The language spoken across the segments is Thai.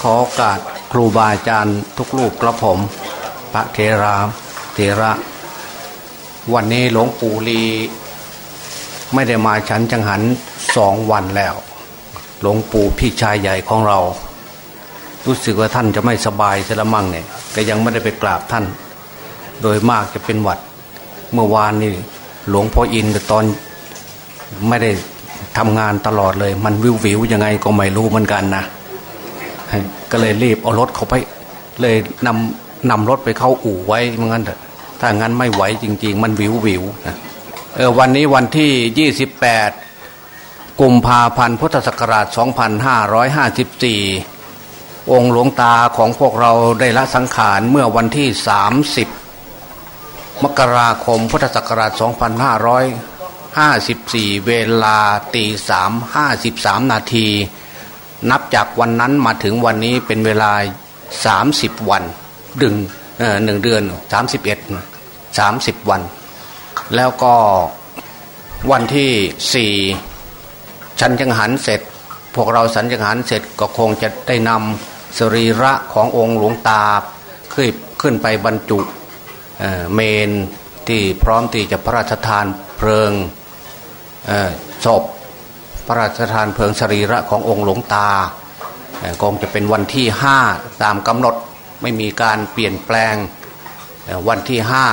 ขอโอกาสครูบาอาจารย์ทุกลูกกระผม พระเทราเทระ วันนี้หลวงปู่ลีไม่ได้มาฉันจังหันสองวันแล้ว หลวงปู่พี่ชายใหญ่ของเรา รู้สึกว่าท่านจะไม่สบายเสละมั่งเนี่ยก็ยังไม่ได้ไปกราบท่าน โดยมากจะเป็นหวัด เมื่อวานนี่หลวงพ่ออินตอนไม่ได้ทำงานตลอดเลย มันวิววิวยังไงก็ไม่รู้เหมือนกันนะ ก็เลยรีบเอารถเขาไป เลยนำนำรถไปเข้าอู่ไว้เมือนกันเถอะถ้างั้นไม่ไหวจริง ๆ มันวิววิวนะเออวันนี้วันที่ 28 กุมภาพันธ์พุทธศักราช 2554 องค์หลวงตาของพวกเราได้ละสังขารเมื่อวันที่ 30 มกราคมพุทธศักราช 2554 เวลาตีสามห้าสิบสามนาที นับจากวันนั้นมาถึงวันนี้เป็นเวลา 30 วันดึงหนึ่งเดือน 31 30 วัน แล้วก็วันที่สี่ฉันจังหันเสร็จ พวกเราสันจังหันเสร็จก็คงจะได้นำสรีระขององค์หลวงตาขึ้นขึ้นไปบรรจุเเมนที่พร้อมที่จะพระราชทานเพลิงศพ พระราชทานเพลิงสรีระขององค์หลวงตาคงจะเป็นวันที่ห้าตามกำหนดไม่มีการเปลี่ยนแปลงวันที่ห้า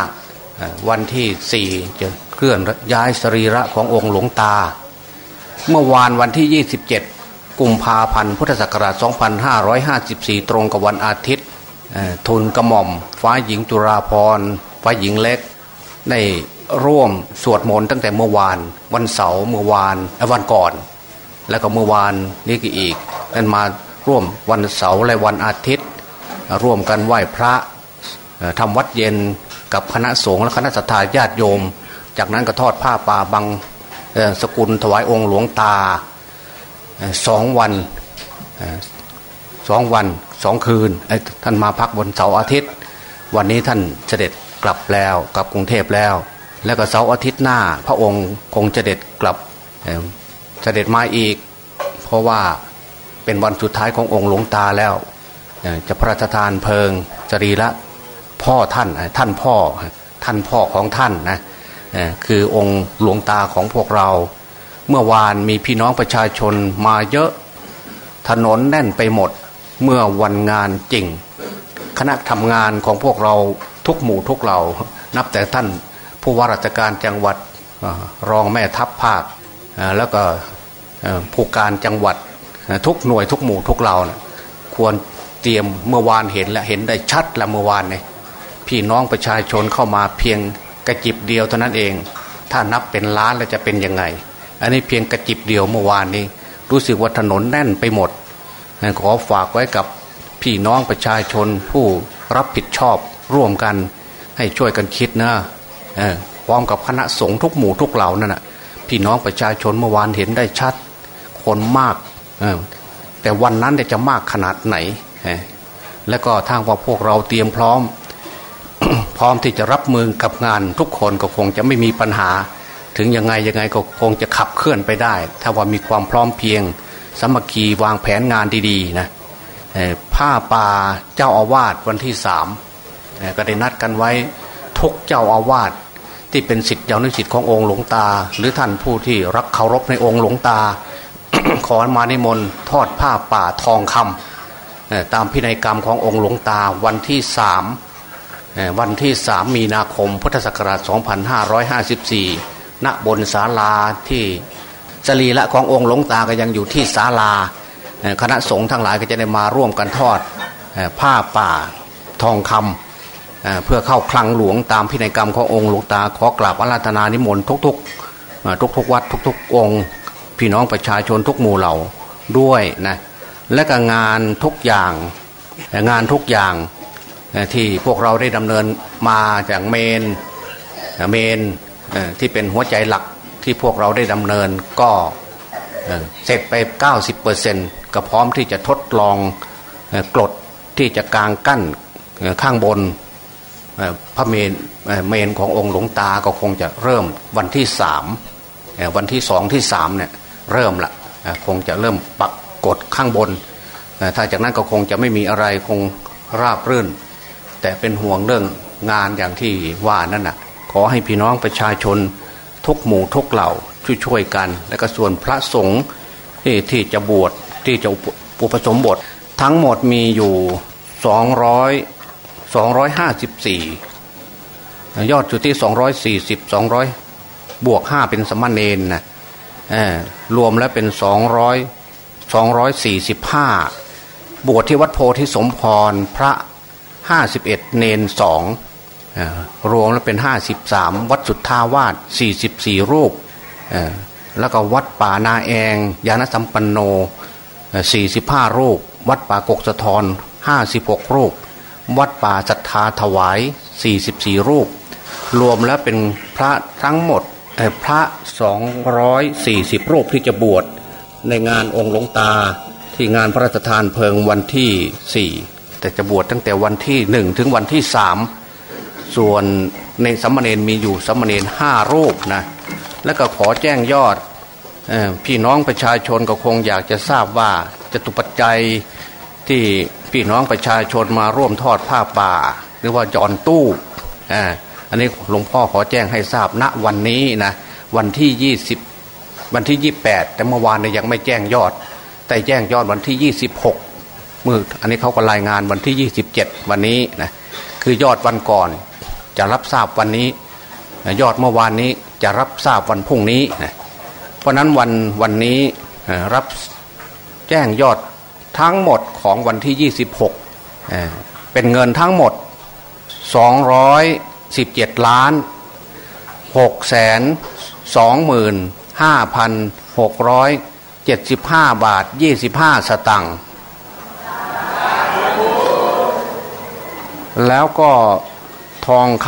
วันที่สี่จะเคลื่อนย้ายสรีระขององค์หลวงตา เมื่อวานวันที่ 27 กุมภาพันธ์พุทธศักราช 2554 ตรงกับวันอาทิตย์ทุนกระหม่อม ฟ้าหญิงจุราพรฟ้าหญิงเล็ก ได้ ร่วมสวดมนต์ตั้งแต่เมื่อวาน วันเสาร์เมื่อวานวันก่อน แล้วก็เมื่อวานนี่ก็อีกนั่นมาร่วมวันเสาร์และวันอาทิตย์ ร่วมกันไหว้พระทำวัดเย็นกับคณะสงฆ์และคณะสัตยาญาติโยม จากนั้นก็ทอดผ้าป่าบังสกุลถวายองค์หลวงตาสองวันสองวันสองคืนท่านมาพักบนเสาร์อาทิตย์ วันนี้ท่านเสด็จกลับแล้วกลับกรุงเทพแล้ว แล้วก็เสาร์อาทิตย์หน้า พระองค์คงจะเด็ดกลับเสด็จมาอีก เพราะว่าเป็นวันสุดท้ายขององค์หลวงตาแล้ว จะพระราชทานเพลิงจรีละพ่อท่านท่านพ่อท่านพ่อของท่านนะคือองค์หลวงตาของพวกเรา เมื่อวานมีพี่น้องประชาชนมาเยอะถนนแน่นไปหมดเมื่อวันงานจริง คณะทำงานของพวกเราทุกหมู่ทุกเหล่า นับแต่ท่าน ผู้ว่าราชการจังหวัดรองแม่ทัพภาคแล้วก็ผู้การจังหวัดทุกหน่วยทุกหมู่ทุกเหล่านะควรเตรียมเมื่อวานเห็นและเห็นได้ชัดแล้วเมื่อวานเนี่ยพี่น้องประชาชนเข้ามาเพียงกระจิบเดียวเท่านั้นเอง ถ้านับเป็นล้านแล้วจะเป็นยังไง อันนี้เพียงกระจิบเดียวเมื่อวานนี้ รู้สึกว่าถนนแน่นไปหมด ขอฝากไว้กับพี่น้องประชาชนผู้รับผิดชอบร่วมกัน ให้ช่วยกันคิดนะ พร้อมกับคณะสงฆ์ทุกหมู่ทุกเหล่านั่นแหะพี่น้องประชาชนเมื่อวานเห็นได้ชัด คนมาก แต่วันนั้นจะมากขนาดไหน และก็ทางว่าพวกเราเตรียมพร้อม พร้อมที่จะรับมือกับงานทุกคนก็คงจะไม่มีปัญหา ถึงยังไงยังไงก็คงจะขับเคลื่อนไปได้ ถ้าว่ามีความพร้อมเพียงสมัคคีวางแผนงานดีๆนะผ้าป่าเจ้าอาวาสวันที่สามก็ได้นัดกันไว้ทุกเจ้าอาวาส ที่เป็นสิทธิยาวนิสิทธิ์ขององค์หลวงตา หรือท่านผู้ที่รักเคารพในองค์หลวงตา ขอมาในมนทอดผ้าป่าทองคำตามพินัยกรรมขององค์หลวงตาวันที่สามวันที่สามมีนาคมพุทธศักราช 2554 ณบนศาลาที่สรีละขององค์หลวงตาก็ยังอยู่ที่ศาลา คณะสงฆ์ทั้งหลายก็จะได้มาร่วมกันทอดผ้าป่าทองคำ เพื่อเข้าคลังหลวงตามพินัยกรรมขององค์หลวงตาขอกราบอาราธนานิมนต์ทุกๆทุกๆวัดทุกๆองค์พี่น้องประชาชนทุกหมู่เหล่าด้วยนะและก็งานทุกอย่างงานทุกอย่างที่พวกเราได้ดำเนินมาจากเมนเมนที่เป็นหัวใจหลักที่พวกเราได้ดำเนินก็เสร็จไป 90%ก็พร้อมที่จะทดลองกรดที่จะกางกั้นข้างบน พระเมนเมนขององค์หลวงตาก็คงจะเริ่มวันที่สามวันที่สองที่สามเนี่ยเริ่มละคงจะเริ่มปักกดข้างบน ถ้าจากนั้นก็คงจะไม่มีอะไรคงราบรื่น แต่เป็นห่วงเรื่องงานอย่างที่ว่านั่นน่ะขอให้พี่น้องประชาชนทุกหมู่ทุกเหล่าช่วยๆกัน และก็ส่วนพระสงฆ์ที่ที่จะบวชที่จะอุปสมบท ทั้งหมดมีอยู่ส องร้อยสองร้อยห้าสิบสี่ยอดอยู่ที่สองร้อยสี่สิบสองร้อยบวกห้าเป็นสมณเณรนะรวมแล้วเป็นสองร้อยสองร้อยสี่สิบห้าบวชที่วัดโพธิสมพรพระห้าสิบเอ็ดเนนสองรวมแล้วเป็นห้าสิบสามวัดสุทธาวาสสี่สิบสี่รูป แล้วก็วัดป่านาแองยานสัมปันโนสี่สิบห้ารูป วัดป่ากกสะทอนห้าสิบหกรูป วัดป่าศรัทธาถวายสี่สิบสี่รูป รวมแล้วเป็นพระทั้งหมดพระสองร้อยสี่สิบรูปที่จะบวชในงานองค์หลวงตาที่งานพระราชทานเพลิงวันที่สี่แต่จะบวชตั้งแต่วันที่หนึ่งถึงวันที่สามส่วนในสัมมเนนมีอยู่สัมมเนนห้ารูปนะแล้วก็ขอแจ้งยอดพี่น้องประชาชนก็คงอยากจะทราบว่าจะตุปัจจัย ที่พี่น้องประชาชนมาร่วมทอดผ้าป่า หรือว่าจอนตู้ออันนี้หลวงพ่อขอแจ้งให้ทราบณวันนี้นะวันที่ยี่สิบวันที่ยี่แปดแต่เมื่อวานเนี่ยยังไม่แจ้งยอด แต่แจ้งยอดวันที่ยี่สิบหกมืออันนี้เขาก็รายงานวันที่ยี่สิบเจ็ดวันนี้นะคือยอดวันก่อน จะรับทราบวันนี้ ยอดเมื่อวานนี้จะรับทราบวันพรุ่งนี้นะเพราะนั้นวันวันนี้รับแจ้งยอด ทั้งหมดของวันที่ 26 เป็นเงินทั้งหมด 217 ล้าน 6 แสน 25,675 บาท 25 สตังค์แล้วก็ทองค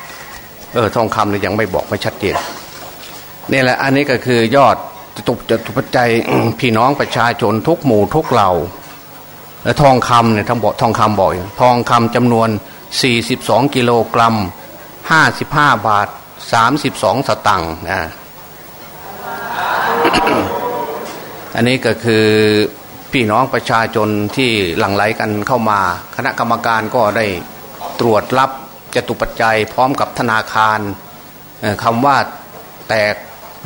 ำเออทองคำเนี่ยยังไม่บอกไม่ชัดเจนนี่แหละอันนี้ก็คือยอด ตุจตุปัจจัยพี่น้องประชาชนทุกหมู่ทุกเหล่าแล้วทองคำเนี่ยทองบอกทองคำบ่อกทองคำจำนวน 42 กิโลกรัม 55 บาท 32 สตังค์นะอันนี้ก็คือพี่น้องประชาชนที่หลั่งไหลกันเข้ามา คณะกรรมการก็ได้ตรวจรับจตุปัจจัยพร้อมกับธนาคารคำว่าแตก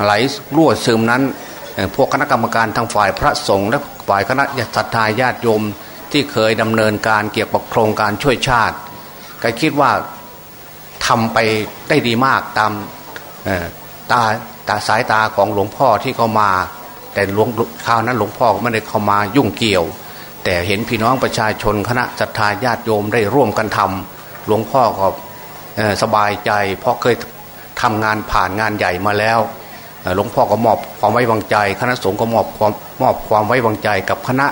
ไหลรั่วซึมนั้น พวกคณะกรรมการทางฝ่ายพระสงฆ์และฝ่ายคณะศรัทธาญาติโยมที่เคยดำเนินการเกี่ยวกับโครงการช่วยชาติ ก็คิดว่าทำไปได้ดีมากตามตาตาสายตาของหลวงพ่อที่เขามา แต่หลวงคราวนั้นหลวงพ่อไม่ได้เข้ามายุ่งเกี่ยว แต่เห็นพี่น้องประชาชนคณะศรัทธาญาติโยมได้ร่วมกันทำหลวงพ่อก็สบายใจ เพราะเคยทำงานผ่านงานใหญ่มาแล้ว หลวงพ่อก็มอบความไว้วางใจ คณะสงฆ์ก็มอบความมอบความไว้วางใจกับคณะ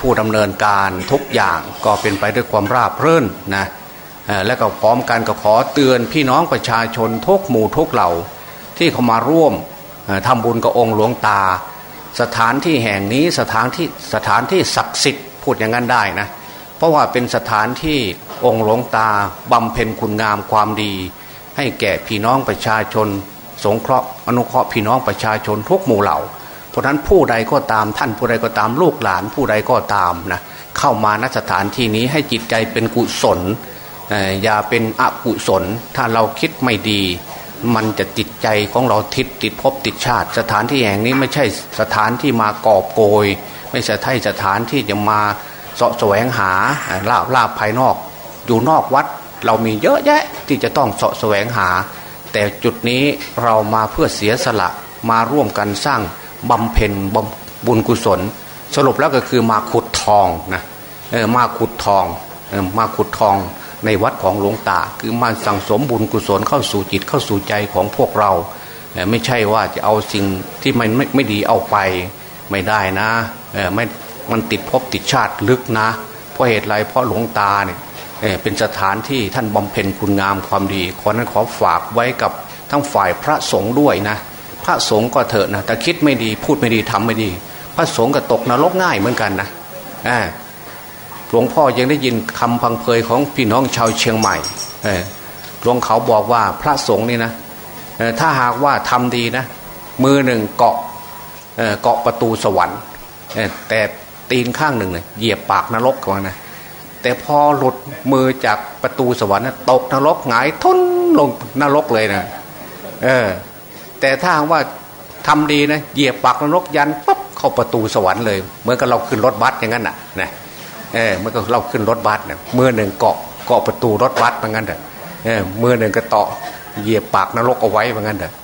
ผู้ดำเนินการทุกอย่างก็เป็นไปด้วยความราบรื่นนะและก็พร้อมกันก็ขอเตือนพี่น้องประชาชนทุกหมู่ทุกเหล่า ที่เขามาร่วมทำบุญกับองค์หลวงตา สถานที่แห่งนี้สถานที่สถานที่ศักดิ์สิทธิ์พูดอย่างนั้นได้นะเพราะว่าเป็นสถานที่องค์หลวงตาบำเพ็ญคุณงามความดี ให้แก่พี่น้องประชาชน สงเคราะห์อนุเคราะห์พี่น้องประชาชนทุกหมู่เหล่า เพราะนั้นผู้ใดก็ตามท่านผู้ใดก็ตามลูกหลานผู้ใดก็ตามนะเข้ามาณสถานที่นี้ให้จิตใจเป็นกุศลอย่าเป็นอกุศล ถ้าเราคิดไม่ดี มันจะติดใจของเราทิศติดภพติดชาติ สถานที่แห่งนี้ไม่ใช่สถานที่มากอบโกย ไม่ใช่ท่สถานที่จะมาเสาะแสวงหาลาบลาบภายนอก อยู่นอกวัดเรามีเยอะแยะที่จะต้องเสาะแสวงหา แต่จุดนี้เรามาเพื่อเสียสละมาร่วมกันสร้างบำเพ็ญบุญกุศล สรุปแล้วก็คือมาขุดทองนะเออมาขุดทองเออมาขุดทองในวัดของหลวงตา คือมาสั่งสมบุญกุศลเข้าสู่จิตเข้าสู่ใจของพวกเราไม่ใช่ว่าจะเอาสิ่งที่มันไม่ไม่ดีเอาไปไม่ได้นะไม่มันติดภพติดชาติลึกนะ เพราะเหตุไรเพราะหลวงตาเนี่ย เป็นสถานที่ท่านบำเพ็ญคุณงามความดีขอนั้นขอฝากไว้กับทั้งฝ่ายพระสงฆ์ด้วยนะ พระสงฆ์ก็เถอะนะแต่คิดไม่ดีพูดไม่ดีทำไม่ดี พระสงฆ์ก็ตกนรกง่ายเหมือนกันนะหลวงพ่อยังได้ยินคำพังเพยของพี่น้องชาวเชียงใหม่หลวงเขาบอกว่าพระสงฆ์นี่นะถ้าหากว่าทำดีนะ มือหนึ่งเกาะเกาะประตูสวรรค์แต่ตีนข้างหนึ่งเน่ยเหยียบปากนรกกันนะ แต่พอหลุดมือจากประตูสวรรค์ตกนรกหงายทุนลงนรกเลยนะเออแต่ถ้าว่าทำดีนะเหยียบปากนรกยันปั๊บเข้าประตูสวรรค์เลยเหมือนกับเราขึ้นรถบัสอย่างนั้นน่ะนะเออเมื่อเราขึ้นรถบัสเนี่ยมือหนึ่งเกาะเกาะประตูรถบัสเหมือนกันเถอะเออมือหนึ่งก็เตาะเหยียบปากนรกเอาไว้เหมือนกันเถอะ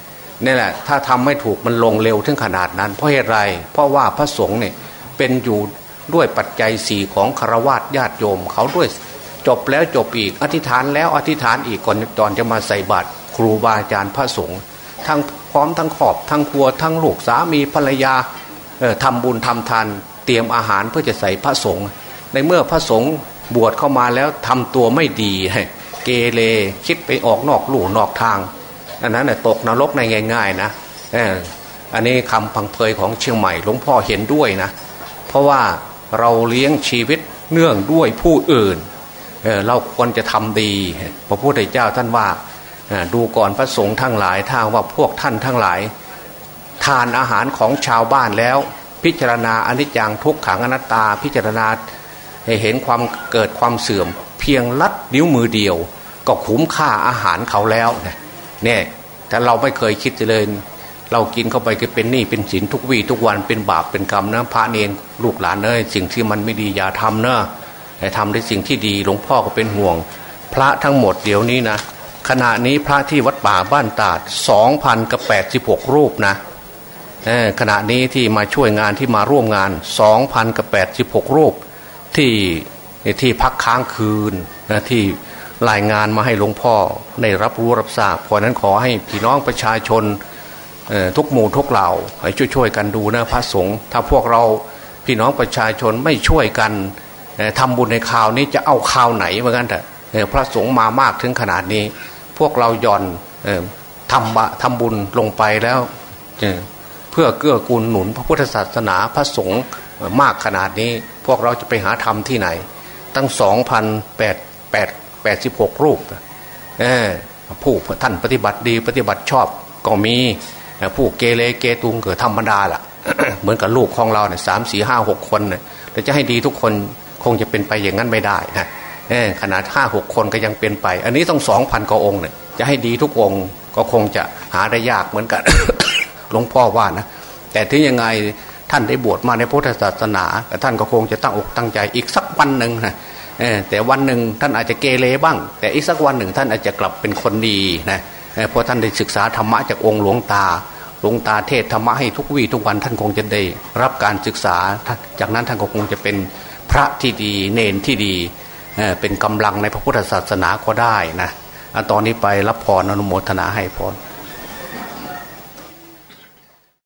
นี่แหละถ้าทำไม่ถูกมันลงเร็วถึงขนาดนั้น เพราะเหตุไรเพราะว่าพระสงฆ์เนี่ยเป็นอยู่ ด้วยปัจจัยสี่ของคารวะญาติโยม เขาด้วยจบแล้วจบอีกอธิษฐานแล้วอธิษฐานอีกก่อนตอนจะมาใส่บาตรครูบาอาจารย์พระสงฆ์ทั้งพร้อมทั้งขอบทั้งครัวทั้งลูกสามีภรรยาทำบุญทำทานเตรียมอาหารเพื่อจะใส่พระสงฆ์ในเมื่อพระสงฆ์บวชเข้ามาแล้วทำตัวไม่ดีเกเรคิดไปออกนอกลู่นอกทางอันนั้นตกนรกในง่าย ๆ นะอันนี้คำพังเพยของเชียงใหม่หลวงพ่อเห็นด้วยนะ เพราะว่า เราเลี้ยงชีวิตเนื่องด้วยผู้อื่นเเราควรจะทำดี พระพุทธเจ้าท่านว่าดูก่อนพระสงฆ์ทั้งหลายทาว่าพวกท่านทั้งหลาย ทานอาหารของชาวบ้านแล้ว พิจารณาอนิจจังทุกขังอนัตตา พิจารณาเห็นความเกิดความเสื่อม เพียงลัดนิ้วมือเดียว ก็คุ้มค่าอาหารเขาแล้วเนี่ยแต่เราไม่เคยคิดเลย เรากินเข้าไปก็เป็นหนี้เป็นสินทุกวี่ทุกวันเป็นบาปเป็นกรรมนะพระเนรลูกหลานเนยสิ่งที่มันไม่ดีอย่าทำเนอะให้ทำในสิ่งที่ดีหลวงพ่อก็เป็นห่วง พระทั้งหมดเดี๋ยวนี้นะขณะนี้พระที่วัดป่าบ้านตาดสองพันกับแปดสิบหกรูปนะขณะนี้ที่มาช่วยงานที่มาร่วมงานสองพันกับแปดสิบหกรูปที่ที่พักค้างคืนนะที่รายงานมาให้หลวงพ่อในรับรู้รับทราบเพราะนั้นขอให้พี่น้องประชาชน ทุกหมู่ทุกเหล่าให้ช่วยๆกันดูนะพระสงฆ์ถ้าพวกเราพี่น้องประชาชนไม่ช่วยกันทำบุญในข่าวนี้จะเอาข่าวไหนเหมือนกันแต่พระสงฆ์มามากถึงขนาดนี้ พวกเราย่อนทำบะทำบุญลงไปแล้วเพื่อเกื้อกูลหนุนพระพุทธศาสนาพระสงฆ์มากขนาดนี้ พวกเราจะไปหาธรรมที่ไหน ตั้งสองพันแปดแปดแปดสิบหกรูปผู้ท่านปฏิบัติดีปฏิบัติชอบก็มี ผู้เกเรเกตุงเกิดธรรมดาล่ะ เหมือนกับลูกของเราเนี่ยสามสี่ห้าหกคนเนี่ยแต่จะให้ดีทุกคนคงจะเป็นไปอย่างนั้นไม่ได้นะขนาดห้าหกคนก็ยังเป็นไป อันนี้ต้องสองพันกว่าองค์เนี่ยจะให้ดีทุกองค์ก็คงจะหาได้ยากเหมือนกันหลวงพ่อว่านะแต่ถึงยังไงท่านได้บวชมาในพุทธศาสนาท่านก็คงจะตั้งอกตั้งใจอีกสักวันหนึ่งนะแต่วันหนึ่งท่านอาจจะเกเรบ้าง แต่อีกสักวันหนึ่งท่านอาจจะกลับเป็นคนดีนะเพราะท่านได้ศึกษาธรรมะจากองค์หลวงตา หลวงตาเทศธรรมะให้ทุกวี่ทุกวันท่านคงจะได้รับการศึกษา จากนั้นท่านก็คงจะเป็นพระที่ดีเนนที่ดีเป็นกำลังในพระพุทธศาสนาก็ได้นะตอนนี้ไปรับพรอนุโมทนาให้พร